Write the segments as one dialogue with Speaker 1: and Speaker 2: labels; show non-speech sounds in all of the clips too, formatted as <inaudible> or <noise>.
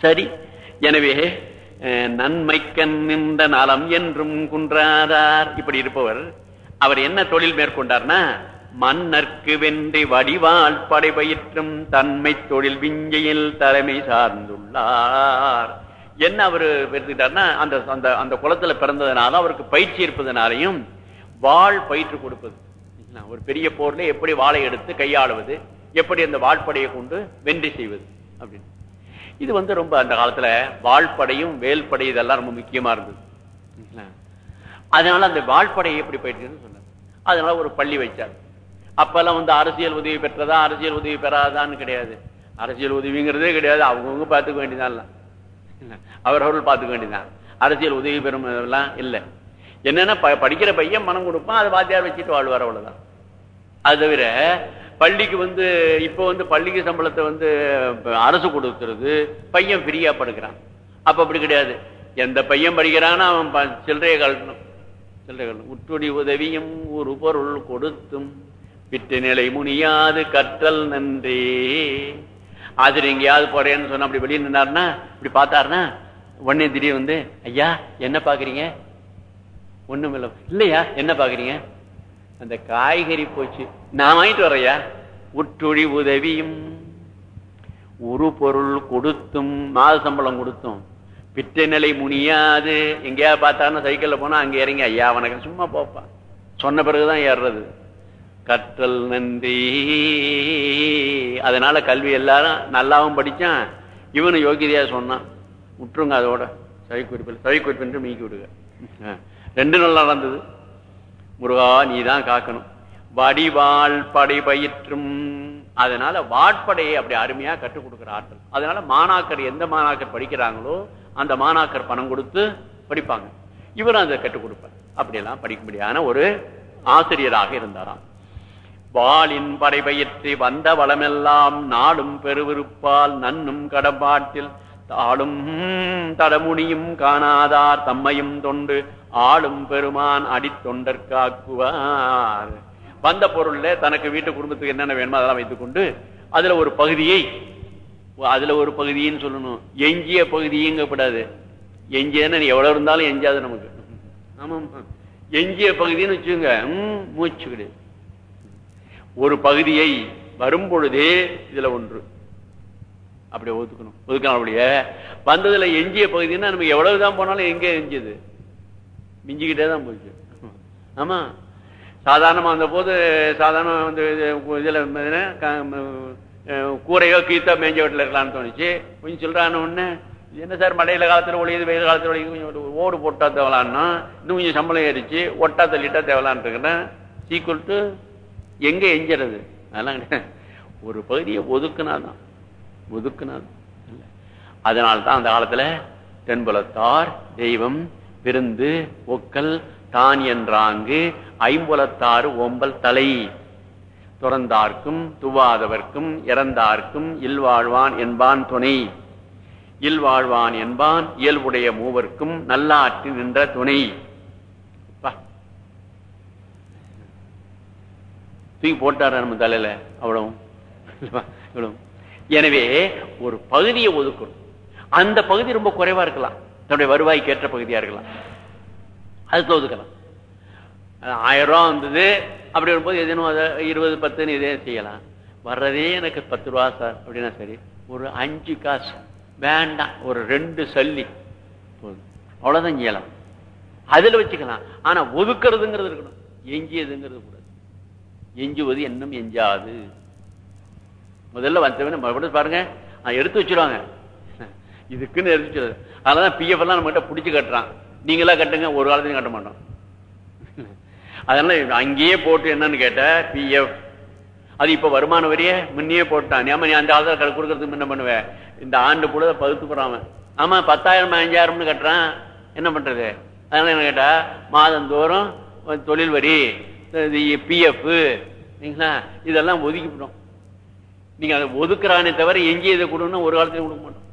Speaker 1: சரி. எனவே அஹ், நன்மைக்கண் நின்ற நலம் என்றும் குன்றாதார். இப்படி இருப்பவர் அவர் என்ன தொழில் மேற்கொண்டார்னா மன்னர்க்கு வென்றி வடிவால் படைபயிற்றும் தன்மை தொழில் விஞ்சையில் தலைமை சார்ந்துள்ளார். என்ன அவர் எடுத்துக்கிட்டார்னா அந்த அந்த அந்த குளத்துல பிறந்ததுனால அவருக்கு பயிற்சி இருப்பதனாலையும் வாழ் பயிற்று கொடுப்பது. ஒரு பெரிய போர்ல எப்படி வாளை எடுத்து கையாளுவது எப்படி அந்த வாழ்படையை கொண்டு வென்றி செய்வது அப்படின்னு. இது வந்து ரொம்ப அந்த காலத்துல வாழ்படையும் வேல்படை இதெல்லாம் ரொம்ப முக்கியமா இருந்தது. அதனால அந்த வாழ்படையை எப்படி போயிட்டுன்னு சொன்னார் அதனால ஒரு பள்ளி வைச்சார் அப்பெல்லாம் வந்து அரசியல் உதவி பெற்றதா அரசியல் உதவி பெறாதான்னு கிடையாது. அரசியல் உதவிங்கிறதே கிடையாது. அவங்கவுங்க பார்த்துக்க வேண்டியதான் அவரவர்கள் பார்த்துக்க வேண்டியதான் அரசியல் உதவி பெறும் எல்லாம் இல்லை. என்னன்னா ப- படிக்கிற பையன் மனம் கொடுப்பான் அதை வாத்தியார் வச்சுட்டு வாழ்வார் அவ்வளவுதான். அது தவிர பள்ளிக்கு வந்து இப்போ வந்து பள்ளிக்கு சம்பளத்தை வந்து அரசு கொடுத்துருது பையன் ஃப்ரீயா படுக்கிறான். அப்ப அப்படி கிடையாது. எந்த பையன் படிக்கிறான்னா அவன் ப- சில்லறையை கழட்டணும். சில்லறை கழட்டணும். உற்றுடி உதவியும் ஒரு பொருள் கொடுத்தும் விட்டு நிலை முனியாது கற்றல் நன்றி. ஆசிரியர் எங்கேயாவது போறேன்னு சொன்னா அப்படி வெளியே நின்னார்னா இப்படி பார்த்தாருன்னா உடனே திடீர் வந்து ஐயா என்ன பாக்குறீங்க ஒண்ணும் இல்லையா என்ன பாக்குறீங்க அந்த காய்கறி போச்சு. நான் வாங்கிட்டு வரையா உற்றொழி உதவியும் ஒரு பொருள் கொடுத்தும் மாத சம்பளம் கொடுத்தும். பிற்ற நிலை முனியாது. எங்கேயாவது பார்த்தாலும் சைக்கிளில் போனா அங்கே இறங்கி ஐயா வணக்கம் சும்மா போப்பான் சொன்ன பிறகுதான் ஏறுறது. கற்றல் நன்றி. அதனால கல்வி எல்லாரும் நல்லாவும் படித்தான் இவனு யோகிதையா சொன்னான். விட்டுருங்க அதோட. சவி குறிப்பில் சவி குறிப்பின்று மீக்கி விடுங்க ஆ. ரெண்டு நல்லா நடந்தது. முருகா நீதான் காக்கணும். வடிவாள் படை பயிற்றும். அதனால வாட்படையை அப்படி அருமையா கற்றுக் கொடுக்கிற ஆற்றல் அதனால மாணாக்கர் எந்த மாணாக்கர் படிக்கிறாங்களோ அந்த மாணாக்கர் பணம் கொடுத்து படிப்பாங்க. இவரும் அதை கற்றுக் கொடுப்பார். அப்படியெல்லாம் படிக்கும்படியான ஒரு ஆசிரியராக இருந்தாராம். வாளின் படை பயிற்சி வந்த வளமெல்லாம் நாடும் பெருவிருப்பால் நன்னும் கடப்பாட்டில் தாளும் தடமுனியும் காணாதார் தம்மையும் தொண்டு ஆளும் பெருமான் அடித்தொண்டற்காக்குவார். வந்த பொருள்ல தனக்கு வீட்டு குடும்பத்துக்கு என்னென்ன வேணுமோ அதெல்லாம் வைத்துக்கொண்டு அதுல ஒரு பகுதியை அதுல ஒரு பகுதின்னு சொல்லணும். எஞ்சிய பகுதியங்கப்படாது. எஞ்சியன்னு நீ எவ்வளவு இருந்தாலும் எஞ்சாது நமக்கு. ஆமாம். எஞ்சிய பகுதின்னு வச்சுங்க ம், மூச்சு கிடையாது ஒரு பகுதியை வரும் பொழுதே இதுல ஒன்று. அப்படி ஒதுக்கணும். ஒதுக்கணும் அப்படியே. வந்ததுல எஞ்சிய பகுதின்னா நமக்கு எவ்வளவுதான் போனாலும் எங்கே எஞ்சியது? மிஞ்சிக்கிட்டே தான் போச்சு. ஆமா. சாதாரணமா அந்த போது சாதாரண வந்து இதுல கூரையோ கீத்தோ மேஞ்ச வீட்டில் இருக்கலாம்னு தோணுச்சு. கொஞ்சம் சொல்றான ஒண்ணு என்ன சார் மழையில காலத்துல ஒழியுது வெயில் காலத்துல ஒழியுது கொஞ்சம் ஒரு ஓடு போட்டா தேவலான்னா இன்னும் கொஞ்சம் சம்பளம் ஏறிச்சு ஒட்டா தள்ளிட்டா தேவலான்னு இருக்கிறேன். சீக்குவல் டு எங்க எஞ்சிறது? அதெல்லாம் கிடையாது. ஒரு பகுதியை ஒதுக்குனாதான். ஒதுக்குனாதான். இல்லை அதனால தான் அந்த காலத்துல தென்புலத்தார் தெய்வம் விருந்து ஒக்கல் தான் என்றாங்கு ஐம்புலத்தாறு ஓம்பல் தலை. துறந்தார்க்கும் துவாதவர்க்கும் இறந்தார்க்கும் இல்வாழ்வான் என்பான் துணை. இல்வாழ்வான் என்பான் இயல்புடைய மூவர்க்கும் நல்லாற்றி நின்ற துணை. தூக்கி போட்டாரு நம்ம தலையில? அவ்வளவு எனவே ஒரு பகுதியை ஒதுக்கணும். அந்த பகுதி ரொம்ப குறைவா இருக்கலாம். தன்னுடைய வருவாய்க்கு ஏற்ற பகுதியா இருக்கலாம். அது ஒதுக்கலாம் ஆயிரம் ரூபா வந்தது அப்படி வரும்போது எதுனும் அதை இருபது பத்துன்னு இதே செய்யலாம். வர்றதே எனக்கு பத்து ரூபா சார் அப்படின்னா சரி. ஒரு அஞ்சு காசு. வேண்டாம். ஒரு ரெண்டு சல்லி. போதும். அவ்வளோதான் இயலாம் அதில் வச்சுக்கலாம். ஆனால் ஒதுக்குறதுங்கிறது இருக்கணும். எஞ்சியதுங்கிறது கூடாது. எஞ்சுவது இன்னும் எஞ்சாது. முதல்ல வந்தவன மறுபடியும் பாருங்க. எடுத்து வச்சிருவாங்க. இதுக்குன்னு எரிச்சு அதான் அதனாலதான் பிஎஃப் எல்லாம் நம்ம கிட்ட பிடிச்சு கட்டுறான். நீங்களா கட்டுங்க ஒரு காலத்தையும் கட்ட மாட்டோம். அதனால அங்கேயே போட்டு என்னன்னு கேட்ட பிஎஃப் அது இப்ப வருமான வரிய முன்னே போட்டான். ஏமா நீ அந்த ஆதார் கார்டு கொடுக்கறதுக்கு என்ன பண்ணுவேன் இந்த ஆண்டு கூட பகுத்து போறான் ஆமா பத்தாயிரம் அஞ்சாயிரம்னு கட்டுறான். என்ன பண்றது? அதனால என்ன கேட்டா மாதந்தோறும் தொழில் வரி பிஎஃப் இதெல்லாம் ஒதுக்கிவிடும் நீங்க அதை ஒதுக்குறானே தவிர எங்கேயும் இதை கொடுக்கணும் ஒரு காலத்தையும் கொடுக்க மாட்டோம்.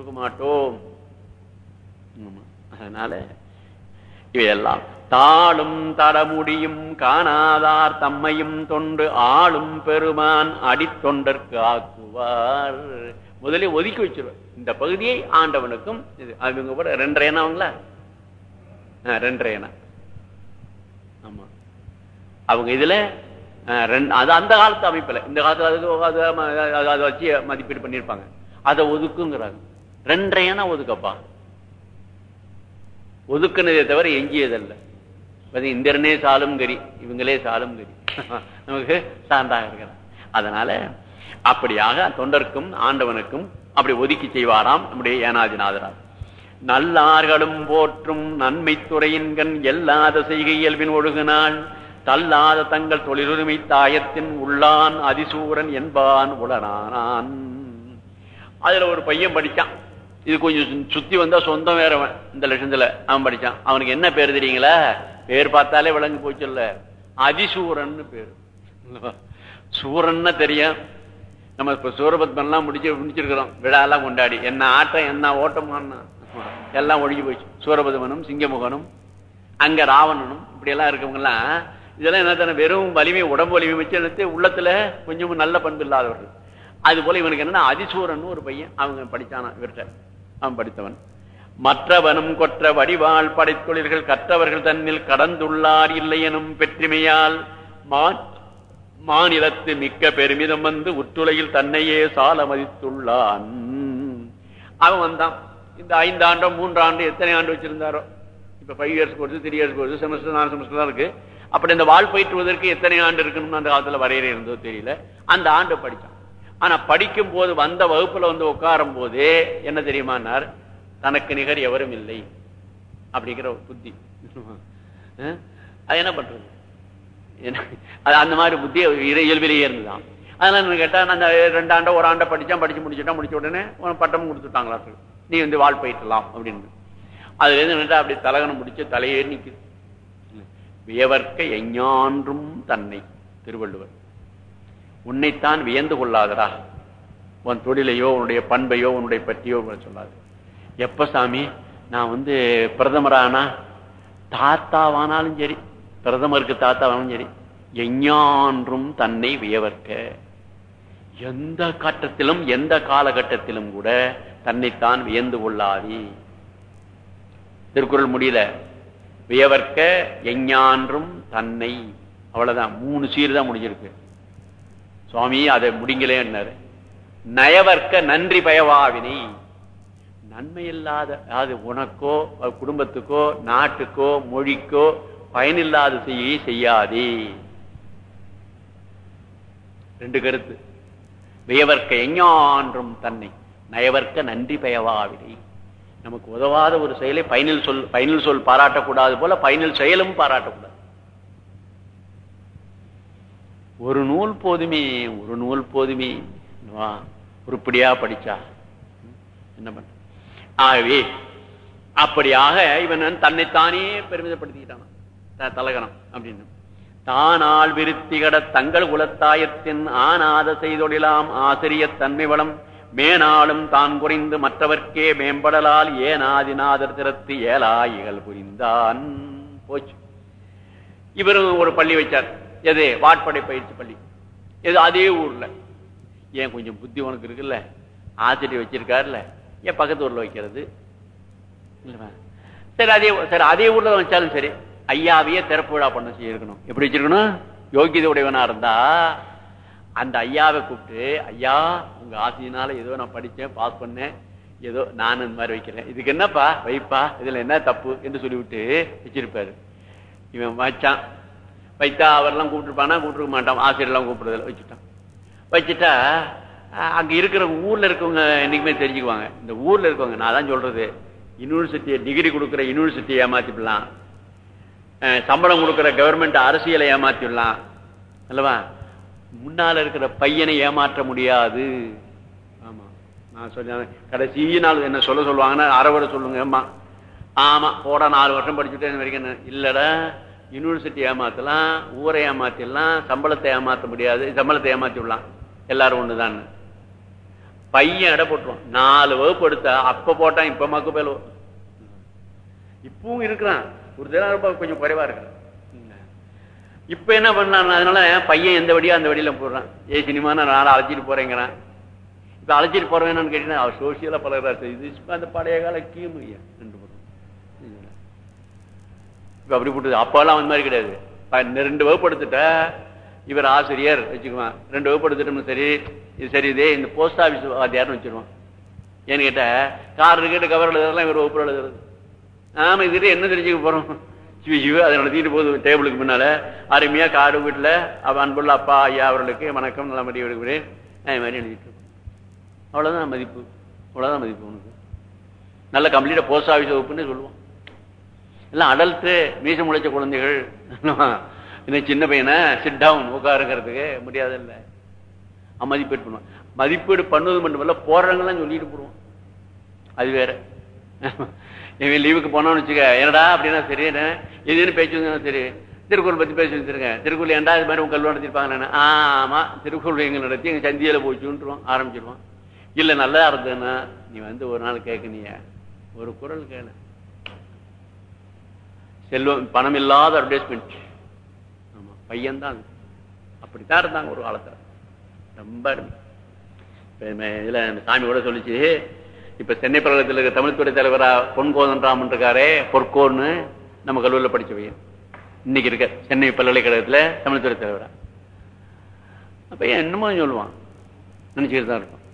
Speaker 1: கொடுக்க மாட்டோம். அதனால இவையெல்லாம் தாளும் தடமுடியும் காணாதார் தம்மையும் தொண்டு ஆளும் பெருமான் அடித்தொண்டற்கு ஆக்குவார். முதல்ல ஒதுக்கி வச்சிருவார். இந்த பகுதியை ஆண்டவனுக்கும் இது அவங்க கூட ரெண்டரை அவங்களா ரெண்டரை எண்ணம். ஆமா. அவங்க இதுல அது அந்த காலத்து அமைப்புல. இந்த காலத்துல அதுக்கு அது அதை வச்சு மதிப்பீடு பண்ணிருப்பாங்க அதை ஒதுக்குங்கிறாங்க. ரெண்டரை ஒதுக்கப்பா. ஒதுக்குனதே தவிர எஞ்சியதல்ல. இந்திரனே சாலும் கரி இவங்களே சாலும் கரி <laughs> நமக்கு சான்றாக இருக்கிறார் அதனால அப்படியாக தொண்டர்க்கும் ஆண்டவனுக்கும் அப்படி ஒதுக்கி செய்வாராம் நம்முடைய ஏனாதிநாதரார் நல்லார்களும் போற்றும் நன்மை துறையின்கண் எல்லாத செய்கை இயல்பின் ஒழுகுனாள் தள்ளாத தங்கள் தொழிலுரிமை தாயத்தின் உள்ளான் அதிசூரன் என்பான் உளனானான் அதுல ஒரு பையன் படிச்சான். இது கொஞ்சம் சு- சுத்தி வந்தா சொந்தம் வேறவன் இந்த லட்சத்துல. அவன் படிச்சான். அவனுக்கு என்ன பேர் தெரியுங்களா? பேர் பார்த்தாலே விளங்கி போச்சுல்ல அதிசூரன்னு பேரு. சூரன்னு தெரியும். நம்ம இப்ப சூரபத்மன்லாம் முடிச்சு முடிச்சிருக்கிறோம். விழாலாம் கொண்டாடி. என்ன ஆட்டம் என்ன ஓட்டமான எல்லாம் ஒழுகி போச்சு. சூரபத்மனும் சிங்கமுகனும் அங்க ராவணனும் இப்படி எல்லாம் இருக்கவங்கலாம் இதெல்லாம் என்ன தானே வெறும் வலிமை உடம்பு வலிமை வச்சு எடுத்து உள்ளத்துல கொஞ்சம் நல்ல பண்பு இல்லாதவர்கள். அது போல இவனுக்கு என்னன்னா அதிசூரன் ஒரு பையன் அவங்க படிச்சானா இவர்கிட்ட. அவன் படித்தவன். மற்றவனும் கொற்ற வடிவாள் படைத்தொழில்கள் கற்றவர்கள் தன்னில் கடந்துள்ளார் இல்லையெனும் பெற்றுமையால் மாநிலத்து மிக்க பெருமிதம் வந்து உற்றுலையில் தன்னையே சால மதித்துள்ளான் அவன் வந்தான். இந்த ஐந்து ஆண்டோ மூன்று ஆண்டு எத்தனை ஆண்டு வச்சிருந்தாரோ? இப்ப five years course three years course semester நாலு செமஸ்டர் தான் இருக்கு. அப்படி இந்த வாழ் பயிற்றுவதற்கு எத்தனை ஆண்டு இருக்குன்னு அந்த காலத்துல வரையறை இருந்தோ தெரியல. அந்த ஆண்டு படிச்சான் ஆனா படிக்கும் போது வந்த வகுப்புல வந்து உட்காரும் போதே என்ன தெரியுமானார் தனக்கு நிகர் எவரும் இல்லை. அப்படிங்கிற ஒரு புத்தி. அது என்ன பண்றது? என்ன- அது அந்த மாதிரி புத்தி இயல்பிலேயே இருந்துதான். அதனால என்ன கேட்டா நான் அந்த ரெண்டு ஆண்டை ஒரு ஆண்டை படிச்சா படிச்சு முடிச்சுட்டா முடிச்ச உடனே உனக்கு பட்டமும் கொடுத்துட்டாங்களா நீ வந்து வாழ் போயிட்டலாம் அப்படின்னு. அதுல இருந்து நின்றா அப்படி தலகணம் முடிச்சு தலையே நிக்குது. வியவர்க்க எஞ்ஞான்றும் தன்னை திருவள்ளுவர். உன்னைத்தான் வியந்து கொள்ளாதடா. உன் தொழிலையோ உன்னுடைய பண்பையோ உன்னுடைய பற்றியோ சொல்லாது. எப்ப சாமி? நான் வந்து பிரதமரானா? தாத்தாவானாலும் சரி. பிரதமருக்கு தாத்தாவானாலும் சரி. எஞ்ஞான்றும் தன்னை வியவர்க்க எந்த கட்டத்திலும் எந்த காலகட்டத்திலும் கூட தன்னைத்தான் வியந்து கொள்ளாதி. திருக்குறள் முடியல. வியவர்க்க எஞ்ஞான்றும் தன்னை. அவ்வளவுதான். மூணு சீர் தான் முடிஞ்சிருக்கு. சுவாமி அதை முடிங்களேன்னாரு நயவர்க்க நன்றி பயவாவினை. நன்மை இல்லாத அதாவது உனக்கோ குடும்பத்துக்கோ நாட்டுக்கோ மொழிக்கோ பயனில்லாத செய்ய செய்யாதே. ரெண்டு கருத்து. வியவர்க்க எஞ்ஞான்றும் தன்னை நயவர்க்க நன்றி பயவாவினை. நமக்கு உதவாத ஒரு செயலை பயனில் சொல் பயனில் சொல் பாராட்டக்கூடாது போல பயனில் செயலும் பாராட்டக்கூடாது. ஒரு நூல் போதுமே ஒரு நூல் போதுமே வா, உருப்படியா படிச்சா? என்ன பண்ண? ஆகவே அப்படியாக இவன் தன்னைத்தானே பெருமிதப்படுத்திக்கிட்டான். தலகணம் அப்படின்னு. தானால் விருத்திகட தங்கள் குலத்தாயத்தின் ஆனாத செய்தொழிலாம் ஆசிரியத் தன்மை வளம் மேனாலும் தான் குறைந்து மற்றவர்க்கே மேம்படலால் ஏனாதிநாதர் திறத்து ஏலாயிகள் புரிந்தான்? போச்சு. இவரும் ஒரு பள்ளி வச்சார். எது வாட்படை பயிற்சி பள்ளி. எது அதே ஊர்ல. ஏன் கொஞ்சம் புத்தி உனக்கு இருக்குல்ல? ஆசிரியர் வச்சிருக்காருல்ல? ஏன் பக்கத்து ஊர்ல வைக்கிறது? இல்லவா? சரி அதே சரி அதே ஊர்ல வச்சாலும் சரி. ஐயாவையே திறப்பு விழா பண்ண செய்யிருக்கணும் எப்படி வச்சிருக்கணும்? யோகியதை உடையவனா இருந்தா அந்த ஐயாவை கூப்பிட்டு ஐயா உங்க ஆசையினால ஏதோ நான் படிச்சேன் பாஸ் பண்ணேன். ஏதோ நான் இந்த மாதிரி வைக்கிறேன். இதுக்கு என்னப்பா? வைப்பா? இதுல என்ன தப்பு? என்று சொல்லிவிட்டு வச்சிருப்பாரு. இவன் வச்சான் வைத்தா அவரெல்லாம் கூப்பிட்டுருப்பானா? கூப்பிட்டுருக்க மாட்டான். ஆசிரியர்லாம் கூப்பிடுறதில்ல. வச்சுட்டான். வச்சுட்டா அங்கே இருக்கிற ஊரில் இருக்கவங்க என்றைக்குமே தெரிஞ்சுக்குவாங்க. இந்த ஊரில் இருக்கவங்க நான் தான் சொல்கிறது யூனிவர்சிட்டியை டிகிரி கொடுக்குற யூனிவர்சிட்டியை ஏமாற்றிவிடலாம் சம்பளம் கொடுக்குற கவர்மெண்ட் அரசியலை ஏமாற்றிடலாம் அல்லவா? முன்னால் இருக்கிற பையனை ஏமாற்ற முடியாது. ஆமாம் நான் சொன்னேன் கடைசி நாள் என்ன சொல்ல சொல்லுவாங்கன்னா அறவரை சொல்லுங்க அம்மா. ஆமாம் போட நாலு வருஷம் படிச்சுட்டே வரைக்கும் இல்லைடா. யூனிவர்சிட்டி ஏமாத்தலாம் ஊரை ஏமாத்திடலாம் சம்பளத்தை ஏமாத்த முடியாது சம்பளத்தை ஏமாத்தி விடலாம். எல்லாரும் ஒண்ணுதான். பையன் எடை போட்டுருவான். நாலு வகுப்பு எடுத்தா அப்ப போட்டான் இப்ப மக்கு பேல இப்பவும் இருக்கிறான். ஒரு தினம் ரொம்ப கொஞ்சம் குறைவா இருக்கிறான். இப்ப என்ன பண்ணலாம் அதனால பையன் எந்த வழியோ அந்த வழியில போடுறான் ஏ சினிமா நான் அழைச்சிட்டு போறேங்கிறான். இப்ப அழைச்சிட்டு போறேன் என்னன்னு கேட்டீங்கன்னா அவர் சோசியலா பழகிறாரு. இது அந்த பழைய கால கீழ ரெண்டு இப்ப அப்படி போட்டு அப்பெல்லாம் அந்த மாதிரி கிடையாது. ரெண்டு வகுப்பு எடுத்துட்டா இவர் ஆசிரியர் வச்சுக்குவான் ரெண்டு வகுப்பு எடுத்துட்டோம்னு சரி இது சரி இதே இந்த போஸ்ட் ஆபீஸ் வாத்தியார்னு வச்சிருவான் ஏன்னு கேட்டா கார் கேட்டு கவர் எழுதுறதுலாம் இவர் வகுப்பு எழுதுறது. ஆமா இதுக்கிட்ட என்ன தெரிஞ்சுக்க போறோம்? சிவ சிவ அதை நடத்திட்டு போகுது. டேபிளுக்கு முன்னால அருமையா காடு வீட்டுல அவள் அன்புள்ள அப்பா ஐயா அவர்களுக்கு வணக்கம் நல்ல மாதிரி விடுகிறேன் அது மாதிரி எழுதிட்டு அவ்வளோதான் அவ்வளவுதான் மதிப்பு. அவ்வளவுதான் மதிப்பு உனக்கு. நல்ல கம்ப்ளீட்டா போஸ்ட் ஆபீஸ் வகுப்புன்னு சொல்லுவோம். எல்லாம் அடல்ட்டு மீசம் முளைச்ச குழந்தைகள். இன்னும் சின்ன பையனை சிட் டவுன் உட்காருங்கிறதுக்கு முடியாது இல்லை. மதிப்பீடு பண்ணுவோம் மதிப்பீடு பண்ணுவது மட்டுமல்ல போடுறவங்களாம் சொல்லிட்டு போடுவோம் அது வேற. இவன் லீவுக்கு போனோம்னு வச்சுக்க என்னடா அப்படின்னா சரி எதுன்னு பேச்சு வந்தா சரி திருக்குறள் பத்தி பேசி வச்சிருக்கேன். திருக்குறள் ஏண்டா இது மாதிரி உங்க கல்வி நடத்திருப்பாங்க ஆமா திருக்குறள் எங்க நடத்தி எங்க சந்தியில போச்சுன்றுவோம் ஆரம்பிச்சிருவோம் இல்ல நல்லா இருந்ததுன்னா நீ வந்து ஒரு நாள் கேட்கணிய ஒரு குரல் கேளு. செல்வம் பணம் இல்லாத அட்வர்டைஸ்மெண்ட் ஆமா பையன் தான் அப்படித்தான் இருந்தாங்க ஒரு காலத்துல. ரொம்ப இதுல சாமி கூட சொல்லிச்சு இப்ப சென்னை பல்கலைக்கழகத்தில் இருக்க தமிழ்துறை தலைவரா பொன் கோதன்ராமன் இருக்காரே பொற்கோன்னு நம்ம கல்லூரியில் படிச்ச பையன். இன்னைக்கு இருக்க சென்னை பல்கலைக்கழகத்துல தமிழ்துறை தலைவரா. பையன் என்னமோ சொல்லுவான். நினைச்சுட்டு தான் இருப்பான்.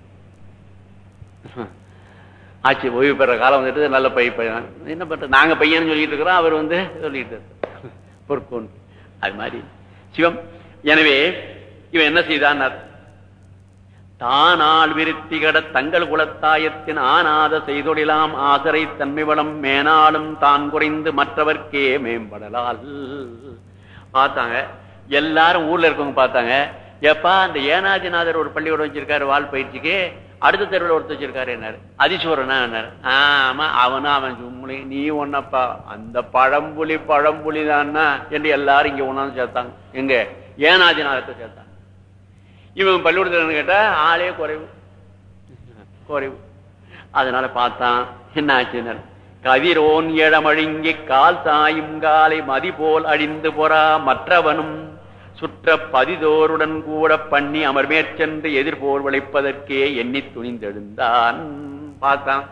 Speaker 1: ஆச்சு ஓய்வு பெற காலம் வந்துட்டு நல்ல பை பையன். என்ன பண்ற நாங்க பையன் சொல்லிட்டு இருக்கிறோம் அவர் வந்து சொல்லிட்டு இருக்கார். பொற்கோன் அது மாதிரி. சிவம் எனவே இவன் என்ன செய்தான் தானால் விருத்திகட தங்கள் குலத்தாயத்தின் ஆனாத செய்தொழிலாம் ஆசரை தன்மை வளம் மேனாலும் தான் குறைந்து மற்றவர்க்கே மேம்படலால். பார்த்தாங்க. எல்லாரும் ஊர்ல இருக்கவங்க பார்த்தாங்க. எப்பா அந்த ஏனாதிநாதர் ஒரு பள்ளிக்கூடம் வச்சிருக்காரு வால் பயிற்சிக்கு. அடுத்த தெருவில் ஒருத்தர் வச்சிருக்காரு என்னாரு? அதிசோரனா என்னாரு? ஆமா அவனும் அவன் சும்முலி நீ ஒன்னப்பா அந்த பழம்புலி பழம்புலி தான்னா என்று எல்லாரும் இங்க ஒன்னாந்து சேர்த்தாங்க. எங்க? ஏனாதிநாதத்தை சேர்த்தாங்க. இவன் பள்ளிக்கூடத்தில் கேட்டா ஆளே குறைவு. குறைவு. அதனால பார்த்தான் என்ன ஆச்சுனர் கதிரோன் எழமழுங்கி கால் தாயும் காலை மதி போல் அழிந்து போறா மற்றவனும். சுற்ற பதிதோருடன் கூட பண்ணி அமர்மேற்சென்று எதிர்போர் விளைப்பதற்கே எண்ணி துணிந்தெழுந்தான். பார்த்தான்.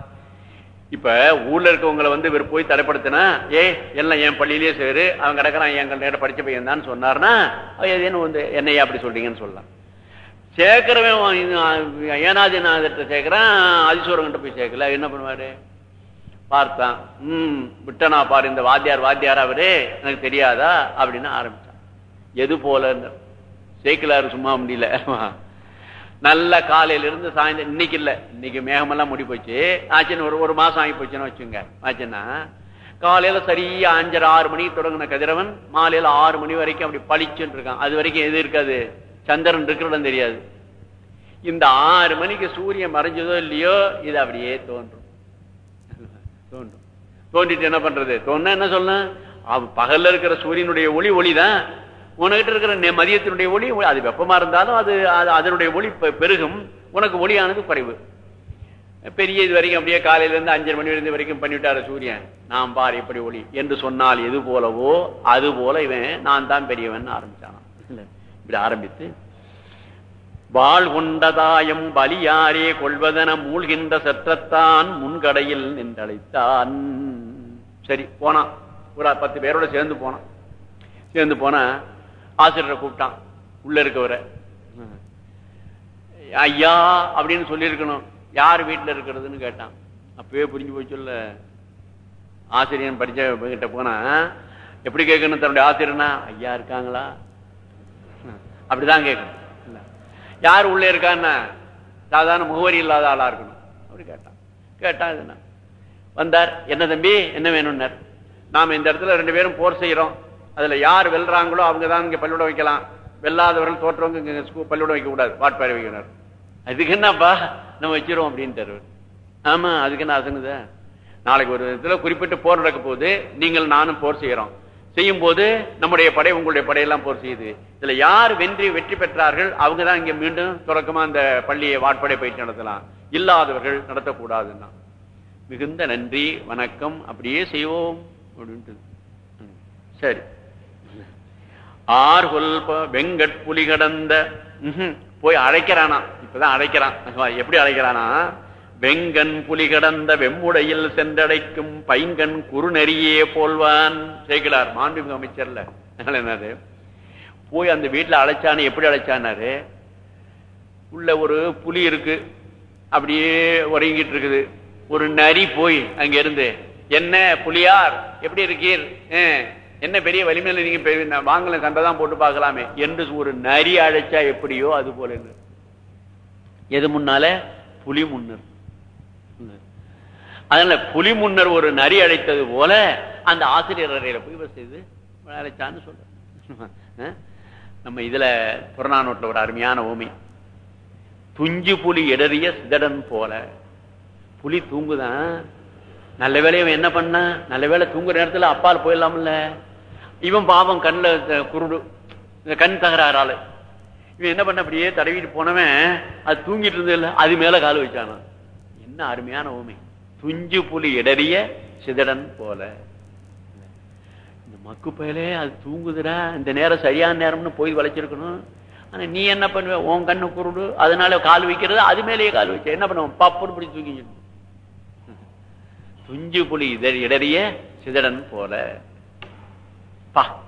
Speaker 1: இப்ப ஊர்ல இருக்கவங்களை வந்து இவர் போய் தடைப்படுத்தினா ஏ எல்லாம் என் பள்ளியிலேயே சேரு அவன் கிடக்கிறான் என் நேரம் படிச்ச பையன் தான் சொன்னார்னா ஏதேனும் வந்து என்னையா அப்படி சொல்றீங்கன்னு சொல்லலாம். சேர்க்கிறவன் ஏனாதிநாதத்தை சேர்க்கிறான் அதிசூரங்கிட்ட போய் சேர்க்கல என்ன பண்ணுவாரு? பார்த்தான். ம் விட்டனா பாரு இந்த வாத்தியார் வாத்தியார் அவரு? எனக்கு தெரியாதா? அப்படின்னு ஆரம்பி எது போல? சேக்கிலாரு சும்மா முடியல. நல்ல காலையில இருந்து சாயந்தரம் இன்னைக்கு இல்ல. இன்னைக்கு மேகமெல்லாம் முடி போச்சு. ஆச்சுன்னு ஒரு ஒரு மாசம் ஆகி போச்சுன்னு வச்சுங்க ஆச்சுன்னா காலையில சரியா அஞ்சரை ஆறு மணிக்கு தொடங்கின கதிரவன் மாலையில ஆறு மணி வரைக்கும் அப்படி பளிச்சுன்னு இருக்கான். அது வரைக்கும் எது இருக்காது? சந்திரன் இருக்கிறதும் தெரியாது. இந்த ஆறு மணிக்கு சூரியன் மறைஞ்சதோ இல்லையோ இது அப்படியே தோன்றும். தோன்றும். தோன்றிட்டு என்ன பண்றது? தோணுனா என்ன சொல்லணும்? அவ பகல்ல இருக்கிற சூரியனுடைய ஒளி ஒளிதான். உனக்கிட்ட இருக்கிற மதியத்தினுடைய ஒளி அது வெப்பமா இருந்தாலும் அது அது- அதனுடைய ஒளி பெருகும். உனக்கு ஒளியானது குறைவு. பெரிய இது வரைக்கும் அப்படியே காலையிலேருந்து அஞ்சரை மணி இருந்து வரைக்கும் பண்ணிவிட்டாரு சூரியன். நாம் பார் எப்படி ஒளி. என்று சொன்னால் எது போலவோ அது போல இவன் நான் தான் பெரியவன் ஆரம்பிச்சானான் இப்படி ஆரம்பித்து வாழ் கொண்டதாயம் பலியாரே கொள்வதென மூழ்கின்ற சற்றத்தான் முன்கடையில் நின்றழைத்தான் சரி போனான். ஒரு பத்து பேரோட சேர்ந்து போனான். சேர்ந்து போனா ஆசிரியரை கூப்பிட்டான். உள்ள இருக்கவரை. ஐயா அப்படின்னு சொல்லியிருக்கணும். யார் வீட்டில் இருக்கிறதுன்னு கேட்டான். அப்பவே புரிஞ்சு போய் சொல்ல ஆசிரியன் படிச்ச கிட்ட போனா எப்படி கேட்கணும் தன்னுடைய ஆசிரியர்னா? ஐயா இருக்காங்களா? அப்படிதான் கேட்கணும். இல்ல. யார் உள்ளே இருக்கான்னா? சாதாரண முகவரி இல்லாத ஆளா இருக்கணும். அப்படி கேட்டான். கேட்டான் இது என்ன? வந்தார் என்ன தம்பி என்ன வேணும்னார்? நாம் இந்த இடத்துல ரெண்டு பேரும் போர் செய்கிறோம் அதுல யார் வெல்றாங்களோ அவங்க தான் இங்க பள்ளிக்கூடம் வைக்கலாம் வெல்லாதவர்கள் தோற்றவங்க இங்க ஸ்கூல் பள்ளிக்கூடம் வைக்க கூடாது. வாட்பாறை வைக்கணும் அதுக்கு என்னப்பா நம்ம வச்சிருவோம் அப்படின்ட்டு ஆமா அதுக்கு என்ன அசங்குதா நாளைக்கு ஒரு இதுல குறிப்பிட்டு போர் நடக்க போது நீங்கள் நானும் போர் செய்யறோம். செய்யும் போது நம்முடைய படை உங்களுடைய படையெல்லாம் போர் செய்யுது. இதுல யார் வென்றி வெற்றி பெற்றார்கள் அவங்க தான் இங்க மீண்டும் தொடக்கமா அந்த பள்ளியை வாட்படை பயிற்சி நடத்தலாம். இல்லாதவர்கள் நடத்தக்கூடாதுன்னா. மிகுந்த நன்றி வணக்கம். அப்படியே செய்வோம். அப்படின்ட்டு. ம், சரி. ஆர்கொல் வெங்கட்புலி வெங்கட் புலி கடந்த. ம்ஹும், போய் அழைக்கிறானா? இப்பதான் அழைக்கிறான். எப்படி அழைக்கிறானா? வெங்கண் புலி கடந்த வெம்முடையில் சென்றடைக்கும் பைங்கன் குறுநெறியே போல்வான். சேர்க்கிறார் மாண்புமிகு அமைச்சர்ல. என்னது? போய் அந்த வீட்டுல அழைச்சானு எப்படி அழைச்சானாரு உள்ள ஒரு புலி இருக்கு. அப்படியே உறங்கிட்டு இருக்குது. ஒரு நரி போய் அங்க இருந்து என்ன புலியார்? எப்படி இருக்கீர்? என்ன பெரிய வலிமையில நீங்க வாங்கல சண்டை தான் போட்டு பார்க்கலாமே என்று ஒரு நரி அழைச்சா எப்படியோ அது போல இருந்து. எது முன்னால? புலி முன்னர். அதனால புலி முன்னர் ஒரு நரி அழைத்தது போல அந்த ஆசிரியர் அறையில போய் செய்து அழைச்சான்னு சொல்ற அஹ்? நம்ம இதுல புறநானூட்டுல ஒரு அருமையான ஓமி. துஞ்சு புலி இடறிய சிதடன் போல. புலி தூங்குதான். நல்ல வேலையை என்ன பண்ண நல்ல வேளை தூங்குற நேரத்துல அப்பால் போயிடலாம்ல. இவன் பாவம் கண்ணில் குருடு. இந்த கண் தகராறாள் இவன் என்ன பண்ண அப்படியே தடவிட்டு போனவன் அது தூங்கிட்டு இருந்தது இல்லை அது மேல கால் வச்சானா என்ன அருமையான ஊமை துஞ்சு புலி இடறிய சிதடன் போல. இந்த மக்கு பயலே அது தூங்குதுடா இந்த நேரம் சரியான நேரம்னு போய் வளைச்சிருக்கணும். ஆனா நீ என்ன பண்ணுவ? உன் கண்ணு குருடு அதனால கால் வைக்கிறது அது மேலேயே கால் வச்ச. என்ன பண்ணுவோம் பப்புன்னு பிடி தூக்கி துஞ்சு புலி இடறிய சிதடன் போல. பா.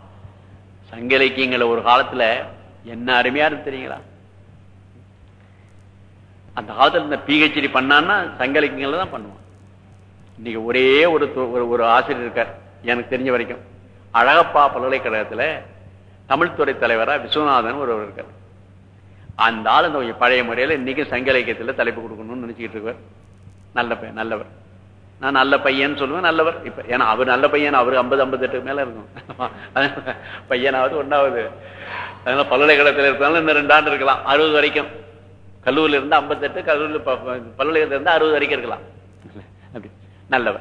Speaker 1: சங்க இலக்கியங்கள ஒரு காலத்துல என்ன அருமையா இருக்கு தெரியுங்களா? அந்த காலத்துல இந்த பிஹெச்டி பண்ணான்னா சங்க இலக்கியங்கள்ல தான் பண்ணுவான். இன்னைக்கு ஒரே ஒரு ஒரு- ஒரு ஆசிரியர் இருக்கார் எனக்கு தெரிஞ்ச வரைக்கும். அழகப்பா பல்கலைக்கழகத்துல தமிழ்துறை தலைவரா விஸ்வநாதன் ஒருவர் இருக்கார். அந்த ஆள் இந்த பழைய முறையில இன்னைக்கு சங்க இலக்கியத்தில் தலைப்பு கொடுக்கணும்னு நினைச்சுக்கிட்டு இருக்கார் நல்ல நல்லவர். நான் நல்ல பையன் சொல்லுவேன் நல்லவர். இப்ப ஏன்னா அவர் நல்ல பையன் அவரு ஐம்பது ஐம்பத்தெட்டு மேல இருக்கும். <laughs> பையனாவது ஒன்னாவது அதனால பல்கலைக்கழகத்தில் இருந்தாலும் இன்னும் ரெண்டு ஆண்டு இருக்கலாம். அறுபது வரைக்கும். கல்லூரில இருந்து ஐம்பத்தெட்டு கல்லூரியில் பல்கலைக்கழகத்துல இருந்து அறுபது வரைக்கும் இருக்கலாம். அப்படி. நல்லவர்.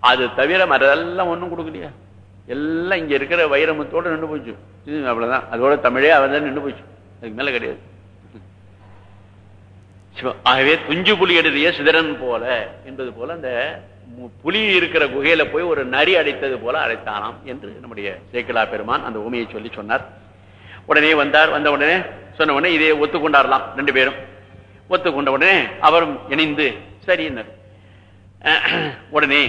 Speaker 1: அது தவிர மற்றதெல்லாம் ஒண்ணும் கொடுக்கலையா. எல்லாம் இங்க இருக்கிற வைரமுத்தோட நின்று போச்சு. இது அவ்வளவுதான். அதோட தமிழே அவன் தான் நின்று போச்சு. அதுக்கு மேல கிடையாது. ஆகவே குஞ்சு புலி எழுதிய சிதறன் போல என்பது போல அந்த புலி இருக்கிற குகையில போய் ஒரு நரி அடைத்தது போல அழைத்தானாம் என்று நம்முடைய சேக்கலா பெருமான் அந்த உமையை சொல்லி சொன்னார். உடனே வந்தார். வந்த உடனே சொன்ன உடனே இதை ஒத்துக்கொண்டாரலாம் ரெண்டு பேரும். ஒத்துக்கொண்ட உடனே அவரும் இணைந்து சரி உடனே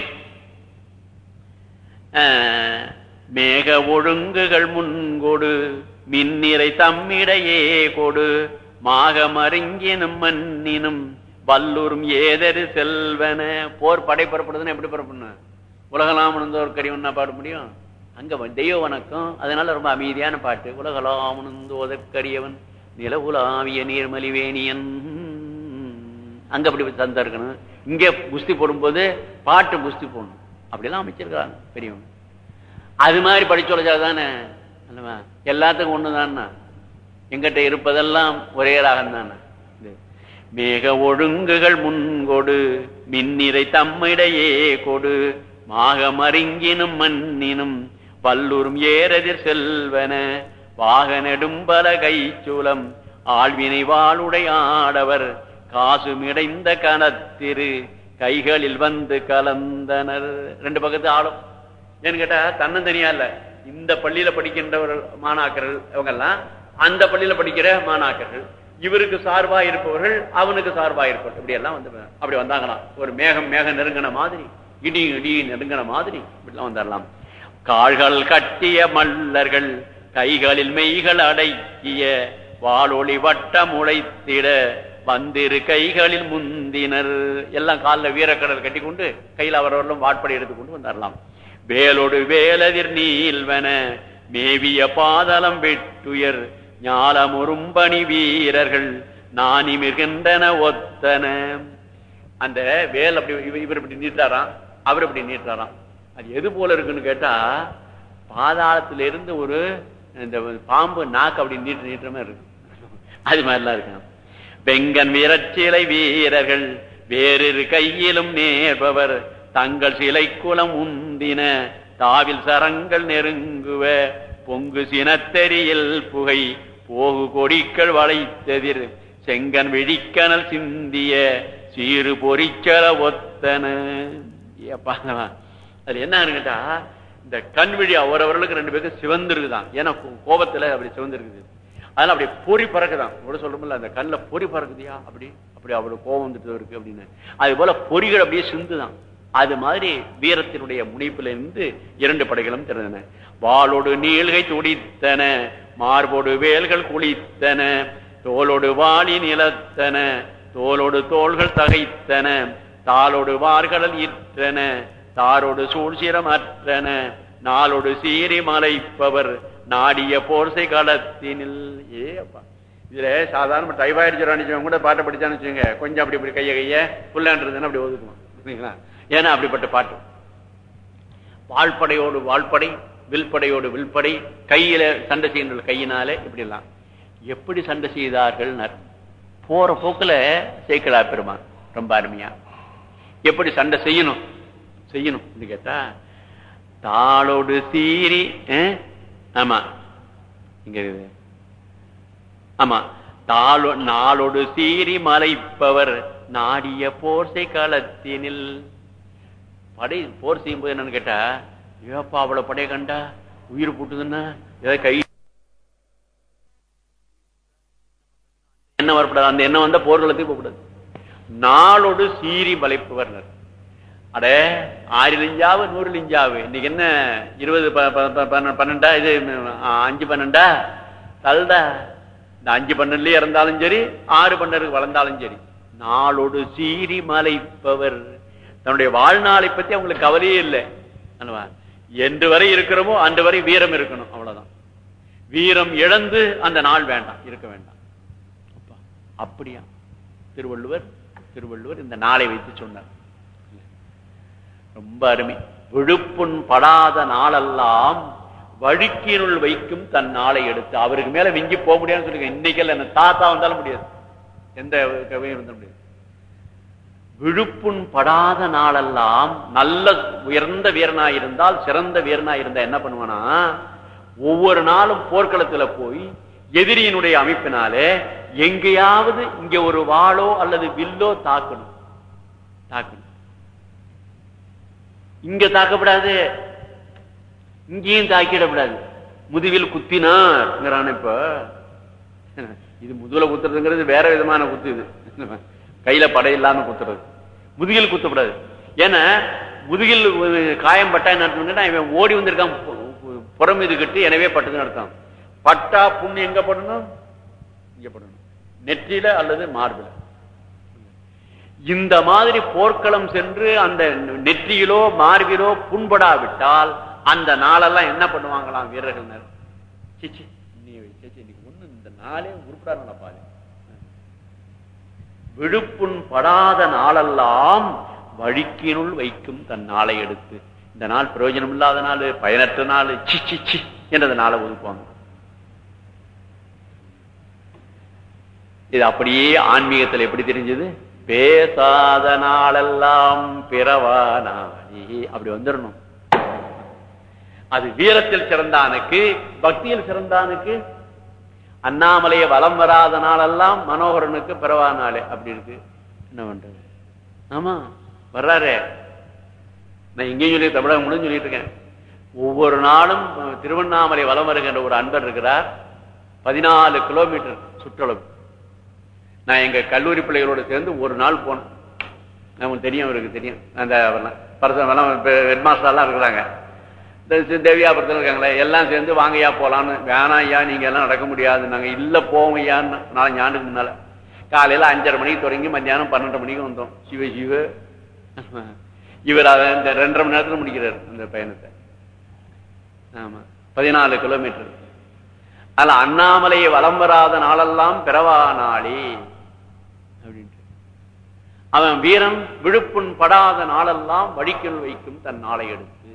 Speaker 1: மேக ஒழுங்குகள் முன்கொடு மின்னிறை தம்மிடையே கொடு மாகமருங்கினும் மண்ணினும் வல்லூரும் ஏதரு செல்வன. போர் படை புறப்படுதுன்னு எப்படி புறப்படணும்? உலகலாம் உணர்ந்தோர் கறிவன்னா பாட முடியும்? அங்க தெய்வ வணக்கம். அதனால ரொம்ப அமைதியான பாட்டு. உலகலாம் உணர்ந்தோதற்கரியவன் உலாவிய நீர்மலிவேணியன். அங்க அப்படி தந்தா இருக்கணும். இங்க குஸ்தி போடும்போது பாட்டு குஸ்தி போடணும். அப்படிலாம் அமைச்சிருக்கிறாங்க பெரியவங்க. அது மாதிரி படிச்சு வச்சா தானே எல்லாத்துக்கும் ஒண்ணுதான்னா? எங்கிட்ட இருப்பதெல்லாம் ஒரே ராகம் தானே இது. மேக ஒழுங்குகள் முன்கொடு மின்னிறை தம்மிடையே கொடு. மாகமருங்கினும் மண்ணினும் பல்லூரும் ஏறதிர் செல்வன. வாக நெடும்பல கைச்சூலம் ஆழ்வினை வாளுடை ஆடவர். காசுமிடைந்த கனத்திரு கைகளில் வந்து கலந்தனர். ரெண்டு பக்கத்து ஆளும். ஏன்னு கேட்டா தன்னந்தனியா இல்ல. இந்த பள்ளியில படிக்கின்றவர்கள் மாணாக்கர்கள் அவங்க எல்லாம் அந்த பள்ளியில படிக்கிற மாணாக்கர்கள் இவருக்கு சார்பா இருப்பவர்கள் அவனுக்கு சார்பா இருப்பவர் இப்படி எல்லாம் வந்து அப்படி வந்தாங்களாம் ஒரு மேகம் மேகம் நெருங்கின மாதிரி இடி இடி நெருங்கின மாதிரி இப்படிலாம் வந்துடலாம் கால்கள் கட்டிய மல்லர்கள் கைகளில் மெய்கள் அடக்கிய வாழொளி வட்டம் உழைத்திட வந்திரு கைகளில் முந்தினர். எல்லாம் காலில் வீரக்கடல் கட்டி கொண்டு கையில் அவரவர்களும் வாட்படி எடுத்துக்கொண்டு வந்தாரலாம். வேலோடு வேலதிர் நீல்வன மேவிய பாதளம் வெட்டுயர் ஞாலமுறும்பணி வீரர்கள் நானிமிர்கின்றன ஒத்தன. அந்த வேல் அப்படி இவ- இவர் இப்படி நீட்டாராம் அவர் இப்படி நீட்டாராம் அது எது போல இருக்குன்னு கேட்டா பாதாளத்துல இருந்து ஒரு இந்த பாம்பு நாக்கு அப்படி நீட்டு நீட்டுற மாதிரி இருக்கு. அது மாதிரிலாம் இருக்கணும் வெங்கன் வீரச்சிலை வீரர்கள் வேறொரு கையிலும் நேர்பவர் தங்கள் சிலை குலம் உந்தின தாவில் சரங்கள் நெருங்குவ பொங்கு சினத்தெரியில் புகை போகு கொடிக்கள் வளைத்ததிர் செங்கன் விழிக்கனல் சிந்திய சீறு பொறிச்சல ஒத்தன. ஏப்பா அது என்ன கேட்டா இந்த கண் விழி அவரவர்களுக்கு ரெண்டு பேருக்கு சிவந்திருக்குதான். ஏன்னா கோபத்துல அப்படி சிவந்திருக்குது. அதனால அப்படியே பொறி பறக்குதான். கூட சொல்றோம்ல அந்த கண்ணில் பொறி பறக்குதியா அப்படி? அப்படி அவ்வளவு கோபம் வந்துட்டு இருக்கு அப்படின்னு. அது போல பொறிகள் அப்படியே சிந்துதான். அது மாதிரி வீரத்தினுடைய முனைப்பிலிருந்து இரண்டு படைகளும் திறந்தன வாளோடு நீள்கை துடித்தன மார்போடு வேல்கள் குளித்தன தோளோடு வாளி நிலத்தன தோளோடு தோள்கள் தகைத்தன தாளோடு வார்களல் இற்றன தாரோடு சூழ்சிரம் அற்றன நாளோடு சீறி மலைப்பவர் நாடிய போர்சை களத்தினில். ஏப்பா இதுல சாதாரண டைபாய்டு ஜுரம் கூட பாட்டை படிச்சான்னு வச்சுக்கோங்க. கொஞ்சம் அப்படி இப்படி கைய கைய புல்லான்றதுன்னு அப்படி ஒதுக்குமா சரிங்களா? ஏன்னா அப்படிப்பட்ட பாட்டு. வாழ்படையோடு வாழ்படை வில்படையோடு வில்படை கையில சண்டை செய்கின்ற கையினாலே இப்படி எல்லாம் எப்படி சண்டை செய்தார்கள் போற போக்குல சேக்கலா பெருமான் ரொம்ப அருமையா. எப்படி சண்டை செய்யணும்? செய்யணும் கேட்டா தாளோடு சீறி ஆமா. இங்க ஆமா. தாளோ நாளோடு சீறி மலைப்பவர் நாடிய போர்சை களத்தினில் படை போர் செய்யும் போது என்னன்னு கேட்டா ஏப்பா அவ்வளவு படைய கண்டா? உயிர் போட்டுதுன்னா ஏதாவது கை என்ன வரப்படாது. அந்த எண்ணம் வந்தா போர்க்களத்துக்கு போகக்கூடாது. நாளோடு சீரி மலைப்பவர் அடே ஆறு லிஞ்சாவு நூறு லிஞ்சாவு. இன்னைக்கு என்ன இருபது ப- ப- ப- பன்னெண்டா? இது அஞ்சு பன்னெண்டா? தல்டா இந்த அஞ்சு பன்னெண்டுலயே இறந்தாலும் சரி ஆறு பன்னெண்டுக்கு வளர்ந்தாலும் சரி. நாளோடு சீரி மலைப்பவர். தன்னுடைய வாழ்நாளை பத்தி அவங்களுக்கு கவலையே இல்லை. என்று வரை இருக்கிறோமோ அன்று வரை வீரம் இருக்கணும் அவ்வளவுதான். வீரம் இழந்து அந்த நாள் வேண்டாம் இருக்க வேண்டாம். அப்படியா? திருவள்ளுவர் திருவள்ளுவர் இந்த நாளை வைத்து சொன்னார். ரொம்ப அருமை. விழுப்புண் படாத நாளெல்லாம் வழுக்கினுள் வைக்கும் தன் நாளை எடுத்து அவருக்கு மேல விஞ்சி போக முடியாதுன்னு சொல்லுங்க இன்னைக்கெல்லாம் என்ன தாத்தா வந்தாலும் முடியாது. எந்த கவியும் இருந்தாலும் முடியாது. விழுப்புண் படாத நாளெல்லாம் நல்ல உயர்ந்த வீரனா இருந்தால் சிறந்த வீரனா இருந்தா என்ன பண்ணுவானா? ஒவ்வொரு நாளும் போர்க்களத்துல போய் எதிரியினுடைய அமைப்பினாலே எங்கேயாவது இங்க ஒரு வாளோ அல்லது வில்லோ தாக்கணும். தாக்கணும். இங்க தாக்கப்படாது. இங்கேயும் தாக்கிடப்படாது. முதுவில் குத்தினார். இப்ப. இது முதுகுல குத்துறதுங்கிறது வேற விதமான குத்து இது. கையில படையில்லாம குத்துறது. முதுகில் குத்தப்படாது. ஏன்னா முதுகில் ஒரு காயம் பட்டா என்ன இவன் ஓடி வந்திருக்கான் புறம் இது கட்டி எனவே பட்டது நடத்தான் பட்டா புண்ணு எங்க படணும்? இங்க படணும். நெற்றியில அல்லது மார்பில. இந்த மாதிரி போர்க்களம் சென்று அந்த நெற்றியிலோ மார்பிலோ புண்படாவிட்டால் அந்த நாளெல்லாம் என்ன பண்ணுவாங்களாம் வீரர்கள் சிச்சி நீ சிச்சி இன்னைக்கு ஒண்ணு இந்த நாளே உருப்படா பாரு. விழுப்புண் படாத நாளெல்லாம் வழிக்கினுள் வைக்கும் தன் நாளை எடுத்து. இந்த நாள் பிரயோஜனம் இல்லாத நாள் பயனற்ற நாள் சி சி சி என்றது நாளை ஒதுக்குவாங்க. இது அப்படியே ஆன்மீகத்தில் எப்படி தெரிஞ்சது? பேசாத நாளெல்லாம் பிறவா நாளி அப்படி வந்துடணும் அது வீரத்தில் சிறந்தானுக்கு பக்தியில் சிறந்தானுக்கு அண்ணாமலையை வளம் வராத நாளெல்லாம் மனோகரனுக்கு பிறவா நாளே. அப்படி இருக்கு. என்ன பண்றது? ஆமா வர்றாரே. நான் இங்கேயும் சொல்லி தமிழகம் முடிஞ்சு சொல்லிட்டு இருக்கேன். ஒவ்வொரு நாளும் திருவண்ணாமலை வலம் வருகின்ற ஒரு அன்பர் இருக்கிறார். பதினாலு கிலோமீட்டர் சுற்றளவு. நான் எங்க கல்லூரி பிள்ளைகளோடு சேர்ந்து ஒரு நாள் போனேன். நமக்கு தெரியும் அவருக்கு தெரியும். அந்த பர்சன் ஹெட் மாஸ்டர்லாம் இருக்கிறாங்க. தேவியாபுரத்தில் இருக்காங்களே எல்லாம் சேர்ந்து வாங்கய்யா போலான்னு வேணாம் ஐயா நீங்க எல்லாம் நடக்க முடியாது. நாங்க இல்ல போவோம் ஐயான்னு நாலஞ்சு ஆண்டுக்கு முன்னால. காலையில அஞ்சரை மணிக்கு தொடங்கி மத்தியானம் பன்னெண்டு மணிக்கு வந்தோம். சிவ சிவ. இவர் அதை இந்த ரெண்டரை மணி நேரத்துல முடிக்கிறார் அந்த பயணத்தை. ஆமா. பதினாலு கிலோமீட்டர் அதுல அண்ணாமலையை வலம் வராத நாளெல்லாம் பிறவா நாளே அப்படின்ட்டு. அவன் வீரன் விழுப்புண் படாத நாளெல்லாம் வடிக்கல் வைக்கும் தன் நாளை எடுத்து.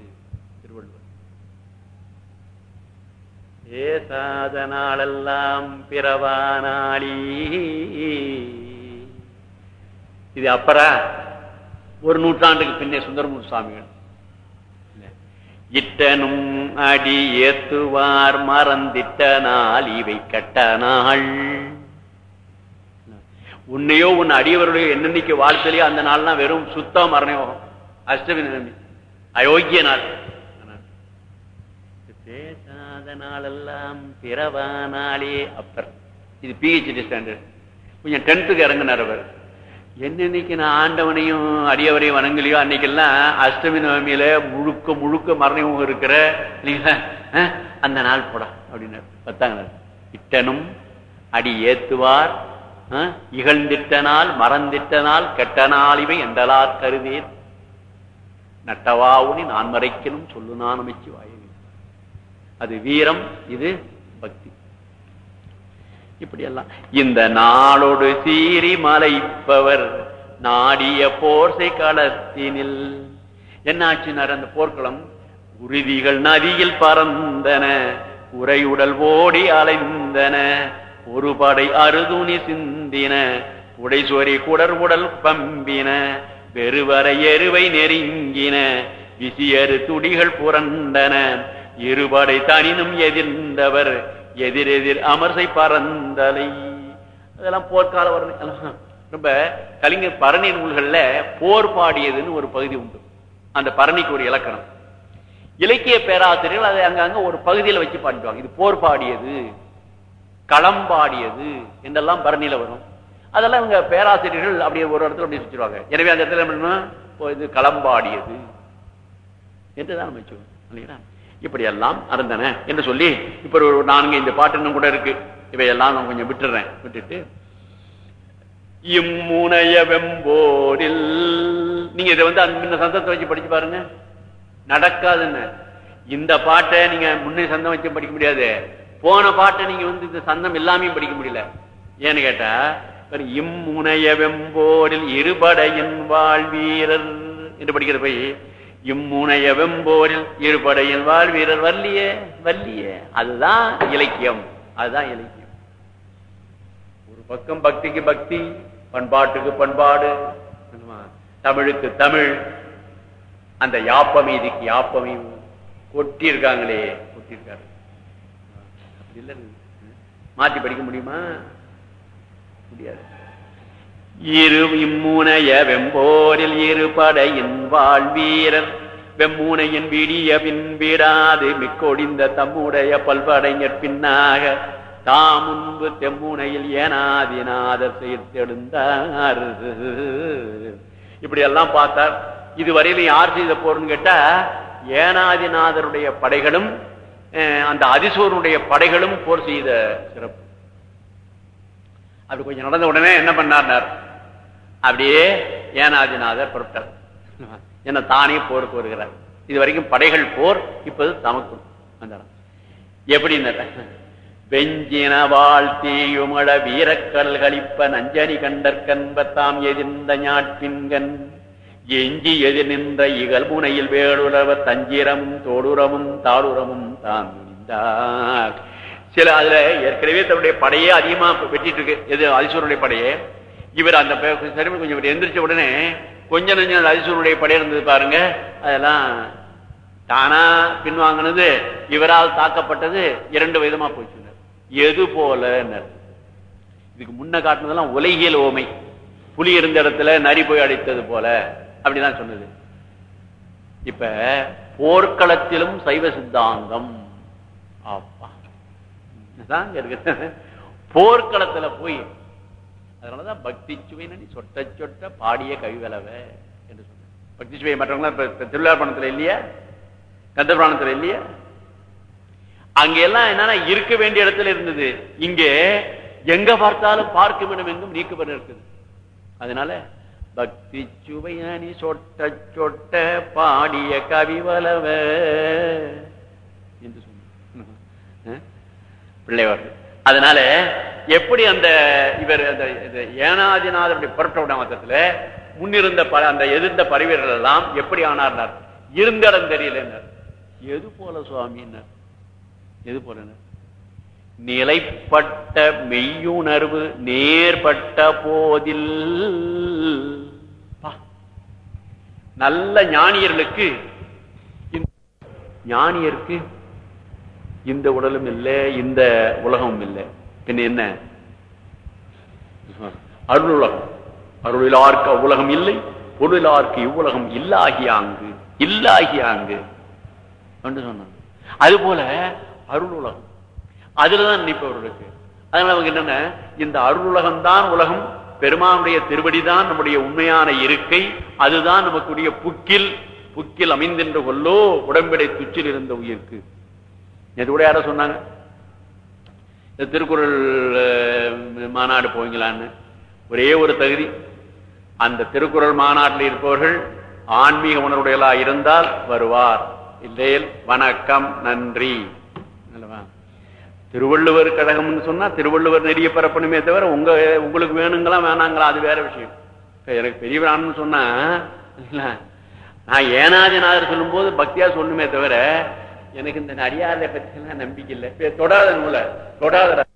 Speaker 1: ஏசாத நாளெல்லாம் பிறவா இது அப்பரா ஒரு நூற்றாண்டுக்கு பின்னே சுந்தரமூர் சுவாமிகள். இட்டனும் அடி ஏத்துவார் மறந்திட்ட நாள் இவை கட்ட நாள். உன்னையோ உன் அடியவருடைய என்னன்னைக்கு வாழ்த்தலையோ அந்த நாள்லாம் வெறும் சுத்தம் மரணயோகம். அஷ்டமி நிலைமை அயோக்கிய நாள். அதனாலெல்லாம் பிறவானாலே நாளே அப்பர். இது பிஹெச்டி ஸ்டாண்டர்ட் கொஞ்சம் டென்த்துக்கு இறங்கினார் அவர். என்னன்னைக்கு நான் ஆண்டவனையும் அடியவரையும் வணங்கலையோ அன்னைக்கெல்லாம் அஷ்டமி நவமியில முழுக்க முழுக்க மரணமும் இருக்கிற இல்லைங்களா? அந்த நாள் போடா அப்படின்னார். பத்தாங்க இட்டனும் அடி ஏத்துவார் இகழ்ந்திட்டனால் இகழ்ந்திட்ட நாள் மறந்திட்ட நாள் கெட்ட நாள் இவை என்றலார் கருதேன் நட்டவாவுனி நான் மறைக்கணும் சொல்லு நான் அமைச்சு அது வீரம் இது பக்தி. இப்படி எல்லாம் இந்த நாளோடு சீறி மலைப்பவர் நாடிய போர்சை களத்தினில். என்னாச்சினார் அந்த போர்க்களம்? உறுதிகள் நதியில் பறந்தன உரையுடல் ஓடி அலைந்தன ஒரு படை அருதுணி சிந்தின உடைசோரி குடர் உடல் பம்பின வெறுவரை எருவை நெருங்கின விசியறு துடிகள் புரண்டன இருபடை தனினும் எதிர்ந்தவர் எதிரெதிர் அமர்சை பறந்தலை. அதெல்லாம் போர்க்கால வர்ணனை. ரொம்ப கலிங்கர் பரணி நூல்கள்ல போர் பாடியதுன்னு ஒரு பகுதி உண்டு. அந்த பரணிக்கு ஒரு இலக்கணம். இலக்கிய பேராசிரியர்கள் அதை அங்கங்க ஒரு பகுதியில் வச்சு பாடிடுவாங்க. இது போர் பாடியது களம் பாடியது என்றெல்லாம் பரணியில வரும். அதெல்லாம் இவங்க பேராசிரியர்கள் அப்படி ஒரு இடத்துல அப்படி வச்சிருவாங்க. எனவே அந்த இடத்துல என்ன பண்ணணும்? இது களம்பாடியது என்றுதான் நம்ம வச்சுக்கணும் இல்லைங்களா? இப்படி எல்லாம் அறந்தன என்று சொல்லி இப்ப ஒரு நான்கு இந்த பாட்டு இன்னும் கூட இருக்கு. இவையெல்லாம் நான் கொஞ்சம் விட்டுறேன். விட்டுட்டு இம்முனைய வெம்போரில் நீங்க இதை வந்து முன்ன சந்தத்தை வச்சு படிச்சு பாருங்க. நடக்காதுன்னு. இந்த பாட்டை நீங்க முன்னே சந்தம் வச்சு படிக்க முடியாது. போன பாட்டை நீங்க வந்து இந்த சந்தம் எல்லாமே படிக்க முடியல. ஏன்னு கேட்டா இம்முனைய வெம்போரில் இருபடையின் வாழ்வீரர் என்று படிக்கிற போய் இம்முனைய வெம்போரில் வாழ் வாழ்வீரர் வல்லியே வல்லியே அதுதான் இலக்கியம். அதுதான் இலக்கியம். ஒரு பக்கம் பக்திக்கு பக்தி பண்பாட்டுக்கு பண்பாடு. தமிழுக்கு தமிழ். அந்த யாப்பம் இதுக்கு யாப்பமையும் இருக்காங்களே கொட்டி இருக்காரு இல்ல மாத்தி படிக்க முடியுமா? முடியாது. இரு இம்முனைய வெம்போரில் இருபடையின் வாழ்வீரர். வெம்முனையின் விடிய பின்பிடாது மிக்கொடிந்த தம்முடைய பல்படைஞர் பின்னாக. தாம் முன்பு தெம்முனையில் ஏனாதிநாதர் செய்தெழுந்தார் இப்படி எல்லாம் பார்த்தார் இதுவரையில யார் செய்த போர்னு கேட்டா ஏனாதிநாதருடைய படைகளும் அஹ், அந்த அதிசூரனுடைய படைகளும் போர் செய்த சிறப்பு. அப்படி கொஞ்சம் நடந்த உடனே என்ன பண்ணார்னார்? அப்படியே ஏனாதிநாதர் புறப்பட்டார் என்ன தானே போருக்கு வருகிறார் இது வரைக்கும் படைகள் போர் இப்போது தமக்கும் வந்தாராம் எப்படி வெஞ்சின வாழ்த்தியுமழ வீரக்கடல் கழிப்ப நஞ்சனி கண்டற்கன்ப தாம் எதிர்ந்த ஞாட்பின்கண். எஞ்சி எதிர் நின்ற இகல் முனையில் வேடுறவ தஞ்சிரமும் தோடுரமும் தாளுரமும் தான் சில அதுல ஏற்கனவே தன்னுடைய படையே அதிகமா வெட்டிட்டு இருக்கு எது அதிசூரனுடைய படையே? இவர் அந்த சரிமணி கொஞ்சம் இவர் எந்திரிச்ச உடனே கொஞ்ச நெஞ்சம் அந்த அதிசூரனுடைய இருந்தது பாருங்க. அதெல்லாம் தானா பின்வாங்கினது இவரால் தாக்கப்பட்டது இரண்டு விதமா போச்சுனர் எது போல இதுக்கு முன்ன காட்டினதெல்லாம் உலகியல் ஓமை. புலி இருந்த இடத்துல நரி போய் அடித்தது போல. அப்படிதான் சொன்னது. இப்ப போர்க்களத்திலும் சைவ சித்தாந்தம். அப்பா. இருக்கு. போர்க்களத்துல போய் அதனாலதான் பக்தி சுவைன்னு சொட்ட சொட்ட பாடிய கவிவளவ என்று சொன்ன. பக்தி சுவை மற்றவங்க இப்ப திருவிழாப்பணத்துல இல்லையா? கந்தபுராணத்துல இல்லையா? அங்க எல்லாம் என்னன்னா இருக்க வேண்டிய இடத்துல இருந்தது. இங்க எங்க பார்த்தாலும் பார்க்கும் இடம் எங்கும் நீக்கப்பட இருக்குது. அதனால பக்தி சுவையானி சொட்ட சொட்ட பாடிய கவிவலவ என்று சொன்ன. பிள்ளைவர் அதனால எப்படி அந்த இவர் அந்த ஏனாதிநாத ஏனாதிநாதருடைய புரட்ட விடாமத்தத்துல முன்னிருந்த ப- அந்த எதிர்ந்த பரிவீரர்கள் எல்லாம் எப்படி ஆனார்னார்? இருந்த இடம் தெரியலன்னார். எது போல சுவாமின்னார்? எது போல நிலைப்பட்ட மெய்யுணர்வு நேர்பட்ட போதில். நல்ல ஞானியர்களுக்கு ஞானியருக்கு இந்த உடலும் இல்லை இந்த உலகமும் இல்லை. பின் என்ன? அருளுலகம். அருளிலார்க்கு அவ்வுலகம் இல்லை பொருளார்க்கு இவ்வுலகம் இல்லாகியாங்கு இல்லாகியாங்கு அங்கு சொன்னாங்க அது போல அருளுலகம். அதுலதான் நினைப்பவர்களுக்கு அதனால அவங்க என்னன்னா? இந்த அருளுலகம் தான் உலகம் பெருமானுடைய திருவடிதான் நம்முடைய உண்மையான இருக்கை அதுதான் நமக்குரிய புக்கில் புக்கில் அமைந்தின்ற கொல்லோ உடம்பிடை துச்சில் இருந்த உயிர்க்கு. எது கூட யாரோ சொன்னாங்க? இந்த திருக்குறள் மாநாடு போவீங்களான்னு. ஒரே ஒரு தகுதி. அந்த திருக்குறள் மாநாட்டில் இருப்பவர்கள் ஆன்மீக உணர்வுடையலா இருந்தால் வருவார். இல்லையில் வணக்கம் நன்றி. திருவள்ளுவர் கழகம்னு சொன்னா திருவள்ளுவர் நெறிய பரப்பணுமே தவிர உங்க உங்களுக்கு வேணுங்களா வேணாங்களா அது வேற விஷயம். எனக்கு எனக்கு பெரியவரான்னு சொன்னா நான் ஏனாதிநாதர் சொல்லும் போது பக்தியா சொல்லணுமே தவிர எனக்கு இந்த அடியாரை பத்தி எல்லாம் நம்பிக்கை இல்லை. தொடாத நூலை? தொடாத